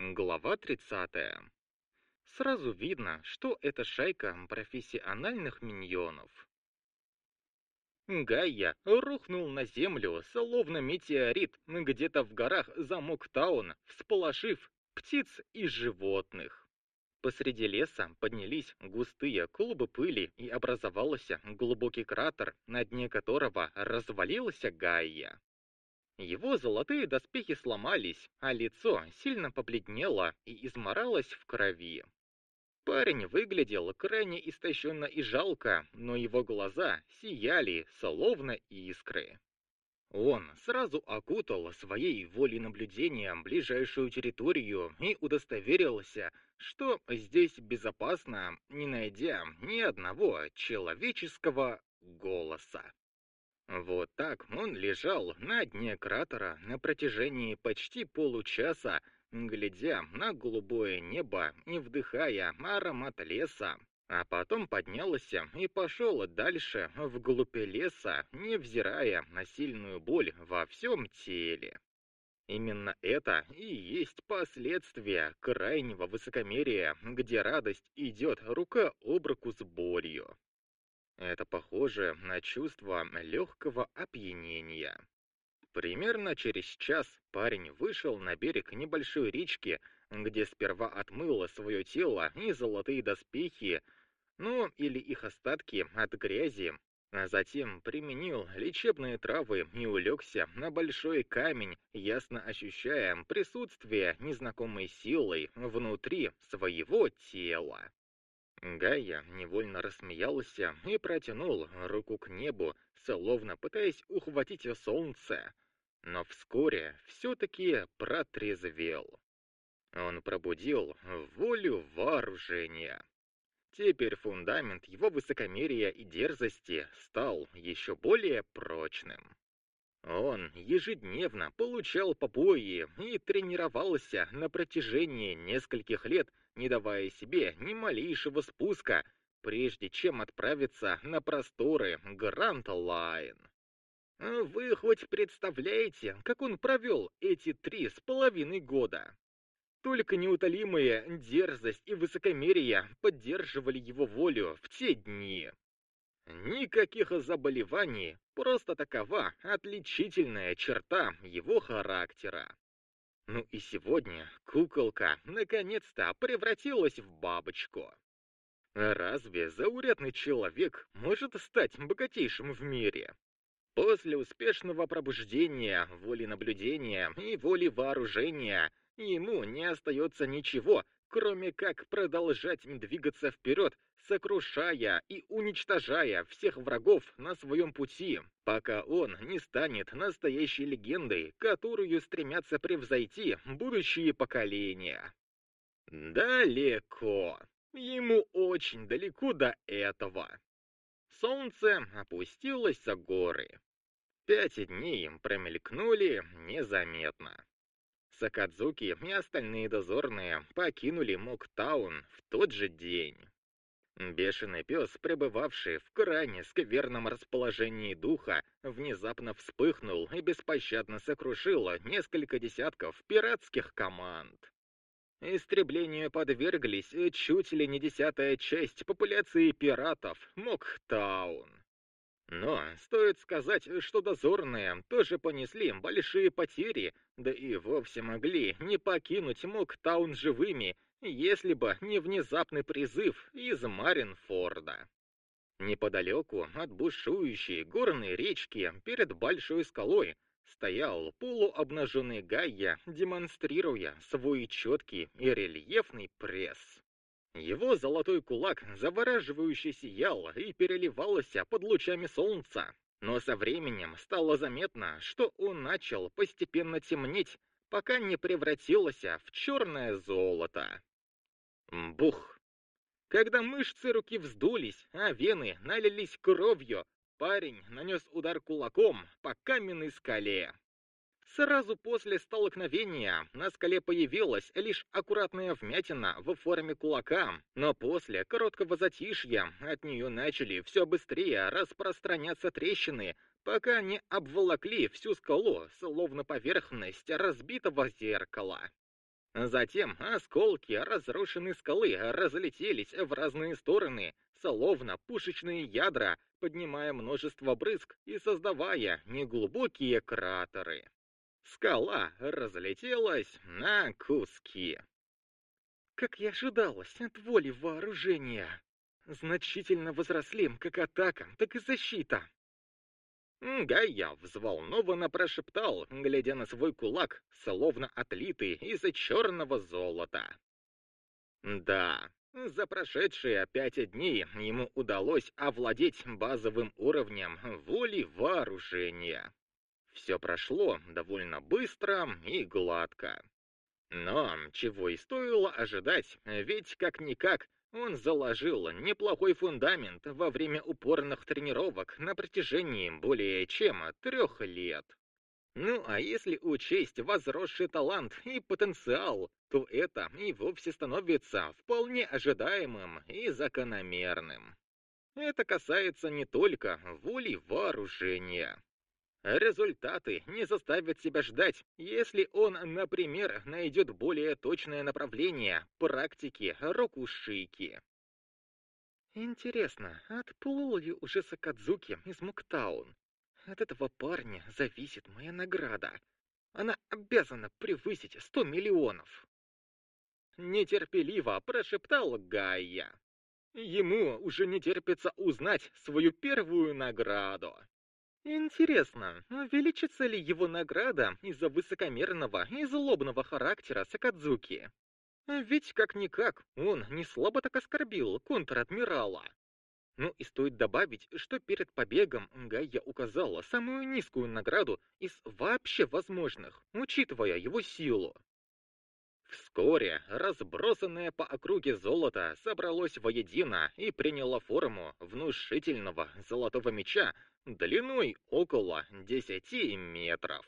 Глава 30. Сразу видно, что это шайка профессиональных миньонов. Гайя рухнул на землю, словно метеорит, где-то в горах за Моктаун, всполошив птиц и животных. Посреди леса поднялись густые клубы пыли и образовался глубокий кратер, на дне которого развалился Гайя. Его золотые доспехи сломались, а лицо сильно побледнело и изморалось в крови. Парень выглядел крайне истощенно и жалко, но его глаза сияли, словно искры. Он сразу окутал своей волей наблюдением ближайшую территорию и удостоверился, что здесь безопасно, не найдя ни одного человеческого голоса. Вот так он лежал на дне кратера на протяжении почти получаса, глядя на голубое небо и вдыхая аромат леса, а потом поднялся и пошел дальше вглубь леса, невзирая на сильную боль во всем теле. Именно это и есть последствия крайнего высокомерия, где радость идет рука об руку с болью. Это похоже на чувство легкого опьянения. Примерно через час парень вышел на берег небольшой речки, где сперва отмыло свое тело и золотые доспехи, ну или их остатки от грязи, а затем применил лечебные травы и улегся на большой камень, ясно ощущая присутствие незнакомой силы внутри своего тела. Гайя невольно рассмеялся и протянул руку к небу, словно пытаясь ухватить солнце, но вскоре все-таки протрезвел. Он пробудил волю вооружения. Теперь фундамент его высокомерия и дерзости стал еще более прочным. Он ежедневно получал побои и тренировался на протяжении нескольких лет не давая себе ни малейшего спуска, прежде чем отправиться на просторы Гранд Лайн. Вы хоть представляете, как он провел эти три с половиной года? Только неутолимая дерзость и высокомерие поддерживали его волю в те дни. Никаких заболеваний, просто такова отличительная черта его характера. Ну и сегодня куколка наконец-то превратилась в бабочку. Разве заурядный человек может стать богатейшим в мире? После успешного пробуждения, воли наблюдения и воли вооружения ему не остается ничего, кроме как продолжать двигаться вперед, сокрушая и уничтожая всех врагов на своем пути, пока он не станет настоящей легендой, которую стремятся превзойти будущие поколения. Далеко. Ему очень далеко до этого. Солнце опустилось за горы. Пять дней промелькнули незаметно. Сакадзуки и остальные дозорные покинули Моктаун в тот же день. Бешеный пес, пребывавший в крайне скверном расположении духа, внезапно вспыхнул и беспощадно сокрушил несколько десятков пиратских команд. Истреблению подверглись чуть ли не десятая часть популяции пиратов Моктаун. Но стоит сказать, что дозорные тоже понесли большие потери, да и вовсе могли не покинуть Моктаун живыми, если бы не внезапный призыв из Маринфорда. Неподалеку от бушующей горной речки перед большой скалой стоял полуобнаженный Гайя, демонстрируя свой четкий и рельефный пресс. Его золотой кулак завораживающе сиял и переливался под лучами солнца. Но со временем стало заметно, что он начал постепенно темнеть, пока не превратился в черное золото. Бух! Когда мышцы руки вздулись, а вены налились кровью, парень нанес удар кулаком по каменной скале. Сразу после столкновения на скале появилась лишь аккуратная вмятина в форме кулака, но после короткого затишья от нее начали все быстрее распространяться трещины, пока не обволокли всю скалу, словно поверхность разбитого зеркала. Затем осколки разрушенной скалы разлетелись в разные стороны, словно пушечные ядра, поднимая множество брызг и создавая неглубокие кратеры. Скала разлетелась на куски. Как я ожидалось от воли вооружения. Значительно возросли как атака, так и защита. Гайя взволнованно прошептал, глядя на свой кулак, словно отлитый из черного золота. Да, за прошедшие пять дней ему удалось овладеть базовым уровнем воли вооружения. Все прошло довольно быстро и гладко. Но чего и стоило ожидать, ведь как-никак он заложил неплохой фундамент во время упорных тренировок на протяжении более чем трех лет. Ну а если учесть возросший талант и потенциал, то это и вовсе становится вполне ожидаемым и закономерным. Это касается не только воли вооружения. Результаты не заставят себя ждать, если он, например, найдет более точное направление практики рокушики. Интересно, отплыл ли уже Сакадзуки из Муктаун? От этого парня зависит моя награда. Она обязана превысить сто миллионов. Нетерпеливо прошептал Гайя. Ему уже не терпится узнать свою первую награду. Интересно, увеличится ли его награда из-за высокомерного и злобного характера Сакадзуки? Ведь как-никак он не слабо так оскорбил контр-адмирала. Ну и стоит добавить, что перед побегом Гайя указала самую низкую награду из вообще возможных, учитывая его силу. Вскоре разбросанное по округе золото собралось воедино и приняло форму внушительного золотого меча длиной около 10 метров.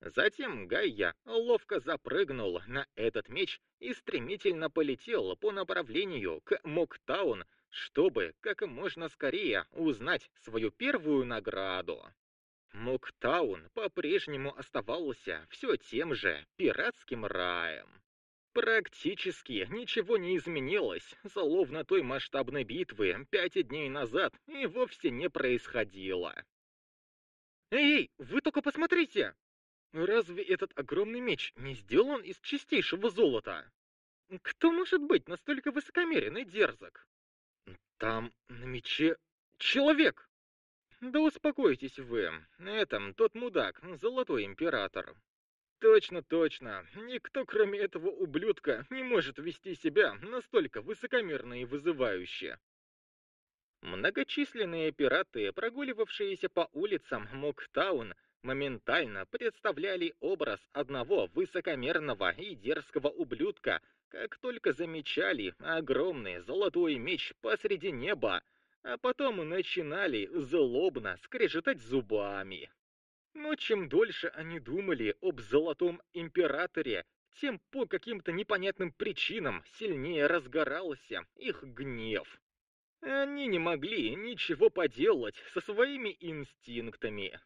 Затем Гайя ловко запрыгнул на этот меч и стремительно полетел по направлению к Моктаун, чтобы как можно скорее узнать свою первую награду. Моктаун по-прежнему оставался все тем же пиратским раем. Практически ничего не изменилось, словно той масштабной битвы пять дней назад и вовсе не происходило. «Эй, вы только посмотрите! Разве этот огромный меч не сделан из чистейшего золота? Кто может быть настолько высокомерен и дерзок? Там на мече человек!» «Да успокойтесь вы, этом тот мудак, золотой император. Точно, точно. Никто, кроме этого ублюдка, не может вести себя настолько высокомерно и вызывающе. Многочисленные пираты, прогуливавшиеся по улицам Моктаун, моментально представляли образ одного высокомерного и дерзкого ублюдка, как только замечали огромный золотой меч посреди неба, а потом начинали злобно скрежетать зубами. Но чем дольше они думали об Золотом Императоре, тем по каким-то непонятным причинам сильнее разгорался их гнев. Они не могли ничего поделать со своими инстинктами.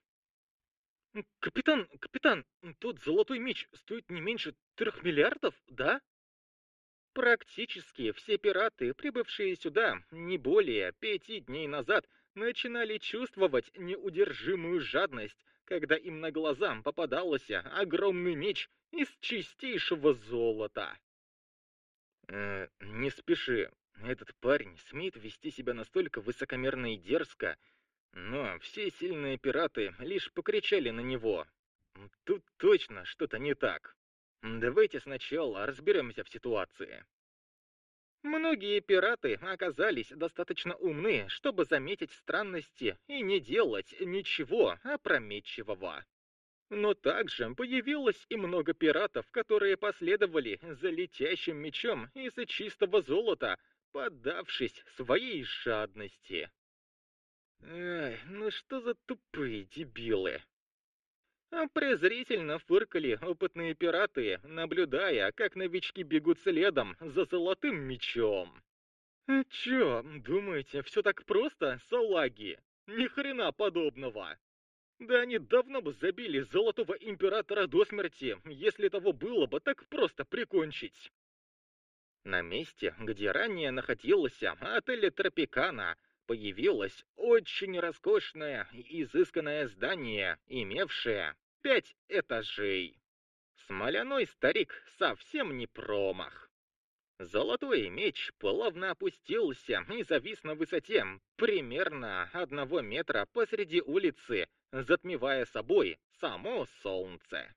«Капитан, капитан, тот золотой меч стоит не меньше трех миллиардов, да?» Практически все пираты, прибывшие сюда не более пяти дней назад, начинали чувствовать неудержимую жадность когда им на глазам попадался огромный меч из чистейшего золота. Э, не спеши. Этот парень смеет вести себя настолько высокомерно и дерзко, но все сильные пираты лишь покричали на него. Тут точно что-то не так. Давайте сначала разберемся в ситуации. Многие пираты оказались достаточно умны, чтобы заметить странности и не делать ничего опрометчивого. Но также появилось и много пиратов, которые последовали за летящим мечом из чистого золота, поддавшись своей жадности. Эх, ну что за тупые дебилы. Презрительно фыркали опытные пираты, наблюдая, как новички бегут следом за золотым мечом. «Э, «Чё, думаете, все так просто, салаги? Ни хрена подобного!» Да они давно бы забили Золотого Императора до смерти, если того было бы так просто прикончить. На месте, где ранее находился отель Тропикана, появилось очень роскошное и изысканное здание, имевшее пять этажей. Смоляной старик совсем не промах. Золотой меч плавно опустился и завис на высоте примерно одного метра посреди улицы, затмевая собой само солнце.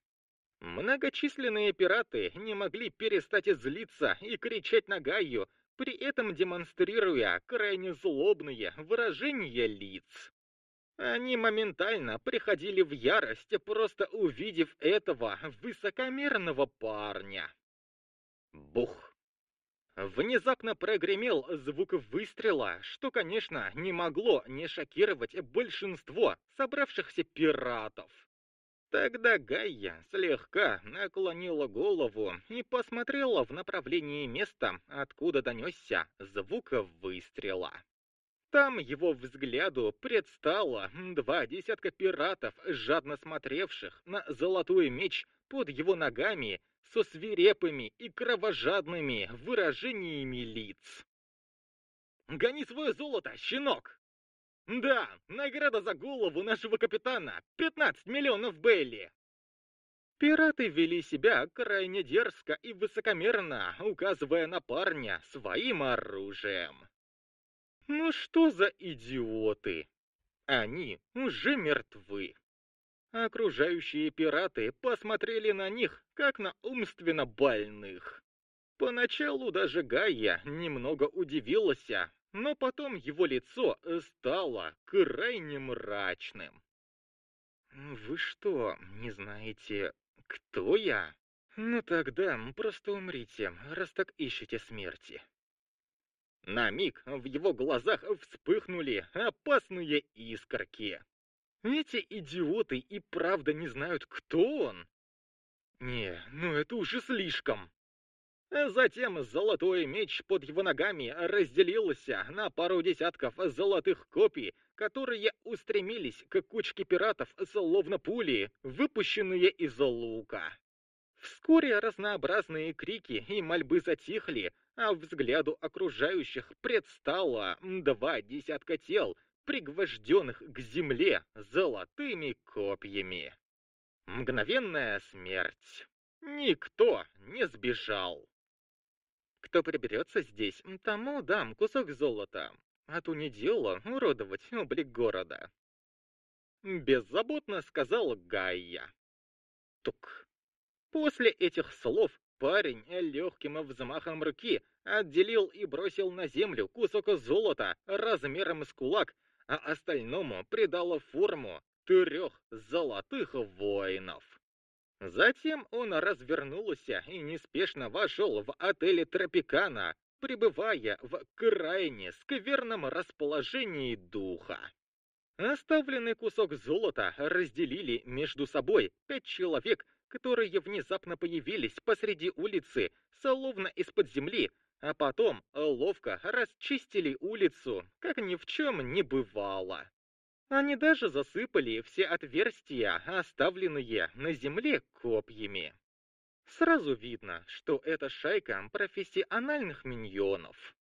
Многочисленные пираты не могли перестать злиться и кричать на Гаю, при этом демонстрируя крайне злобные выражения лиц. Они моментально приходили в ярость, просто увидев этого высокомерного парня. Бух! Внезапно прогремел звук выстрела, что, конечно, не могло не шокировать большинство собравшихся пиратов. Тогда Гайя слегка наклонила голову и посмотрела в направлении места, откуда донесся звук выстрела. Там его взгляду предстало два десятка пиратов, жадно смотревших на золотой меч под его ногами со свирепыми и кровожадными выражениями лиц. «Гони свое золото, щенок!» Да, награда за голову нашего капитана — 15 миллионов Бейли. Пираты вели себя крайне дерзко и высокомерно, указывая на парня своим оружием. Ну что за идиоты? Они уже мертвы. Окружающие пираты посмотрели на них, как на умственно больных. Поначалу даже Гайя немного удивилась, но потом его лицо э, стало крайне мрачным. «Вы что, не знаете, кто я? Ну тогда просто умрите, раз так ищете смерти». На миг в его глазах вспыхнули опасные искорки. Эти идиоты и правда не знают, кто он? Не, ну это уже слишком. Затем золотой меч под его ногами разделился на пару десятков золотых копий, которые устремились к кучке пиратов, словно пули, выпущенные из лука. Вскоре разнообразные крики и мольбы затихли, а взгляду окружающих предстало два десятка тел, пригвожденных к земле золотыми копьями. Мгновенная смерть. Никто не сбежал. Кто приберется здесь, тому дам кусок золота, а то не дело уродовать облик города. Беззаботно сказал Гайя. Тук. После этих слов парень легким взмахом руки отделил и бросил на землю кусок золота размером с кулак, а остальному придало форму трех золотых воинов. Затем он развернулся и неспешно вошел в отель Тропикана, пребывая в крайне скверном расположении духа. Оставленный кусок золота разделили между собой пять человек, которые внезапно появились посреди улицы, словно из-под земли, а потом ловко расчистили улицу, как ни в чем не бывало. Они даже засыпали все отверстия, оставленные на земле копьями. Сразу видно, что это шайка профессиональных миньонов.